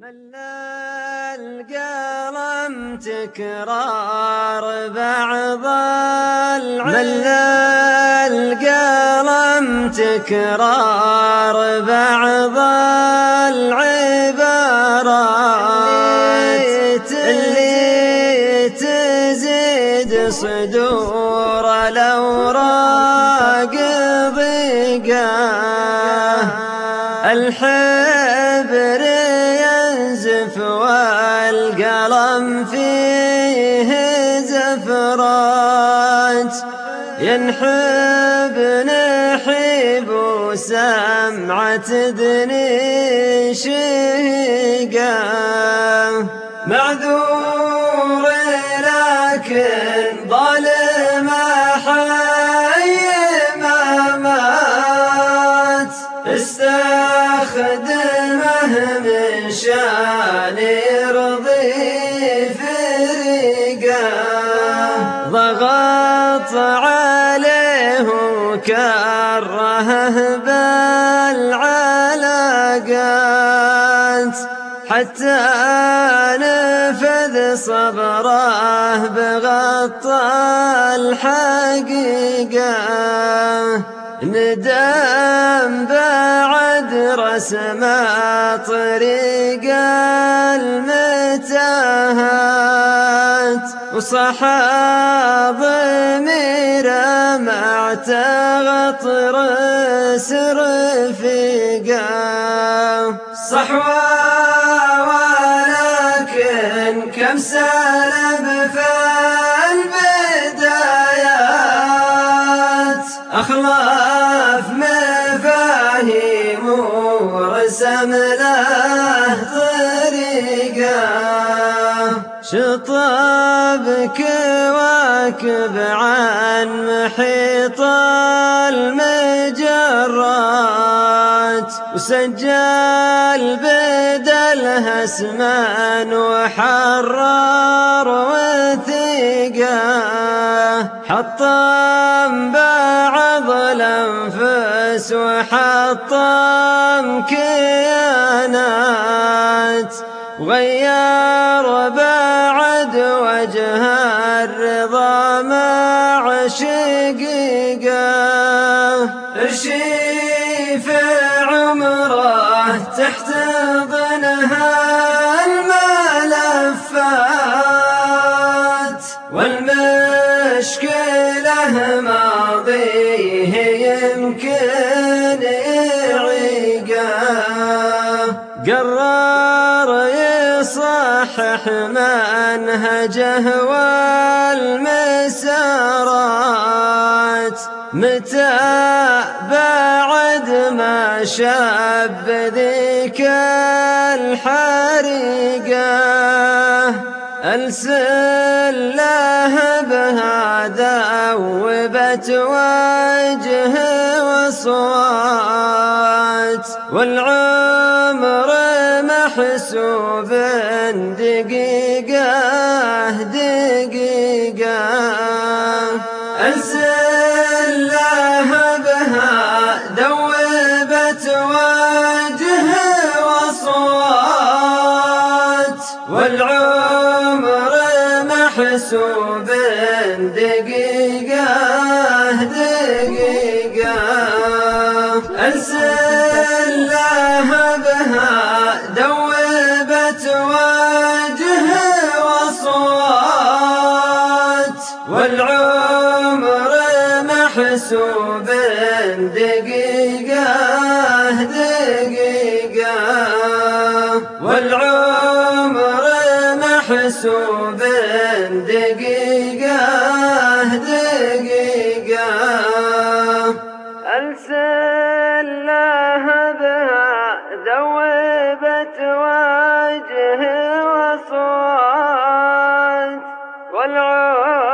ملا القلم تكرار بعض ملا القلم تكرار بعض العبارات. اللي تزيد صدور الأوراق ضيقه الحبر والقلم فيه زفرات. ينحب نحيب وسمعة تدني شيقة معذور لكن ظالم حي ما مات. استخدمه من شاني ضغط عليه وكرهه بالعلاقات. حتى نفذ صبره بغطى الحقيقة. ندم بعد رسم طريق وصحى ضميره مع تغطر سر فيقه صحوة ولكن كم سلب في البدايات أخلاف مفاهيم ورسم له طريقه شطب كواكب عن محيط المجرات وسجل بدلها اسما وحرر وثيقه حطم بعض الأنفس وحطم كيانات. وغير بعد وجه الرضا مع شقيقه ارشيف عمره تحت ظنها الملفات والمشكلة ماضيه يمكن يعيقه يصحح منهجه والمسارات. متى بعد ما شاب ذيك الحريقة؟ السله بهذا وبت وجه وصوات. والعمر محسوب دقيقة دقيقة. السلة بها دوبت وجه وصوات والعمر محسوب دقيقة دقيقة. السلة محسوب دقيقة دقيقة. والعمر محسوب دقيقة دقيقة. السلة بها ذوبت وجه وصوت. والعمر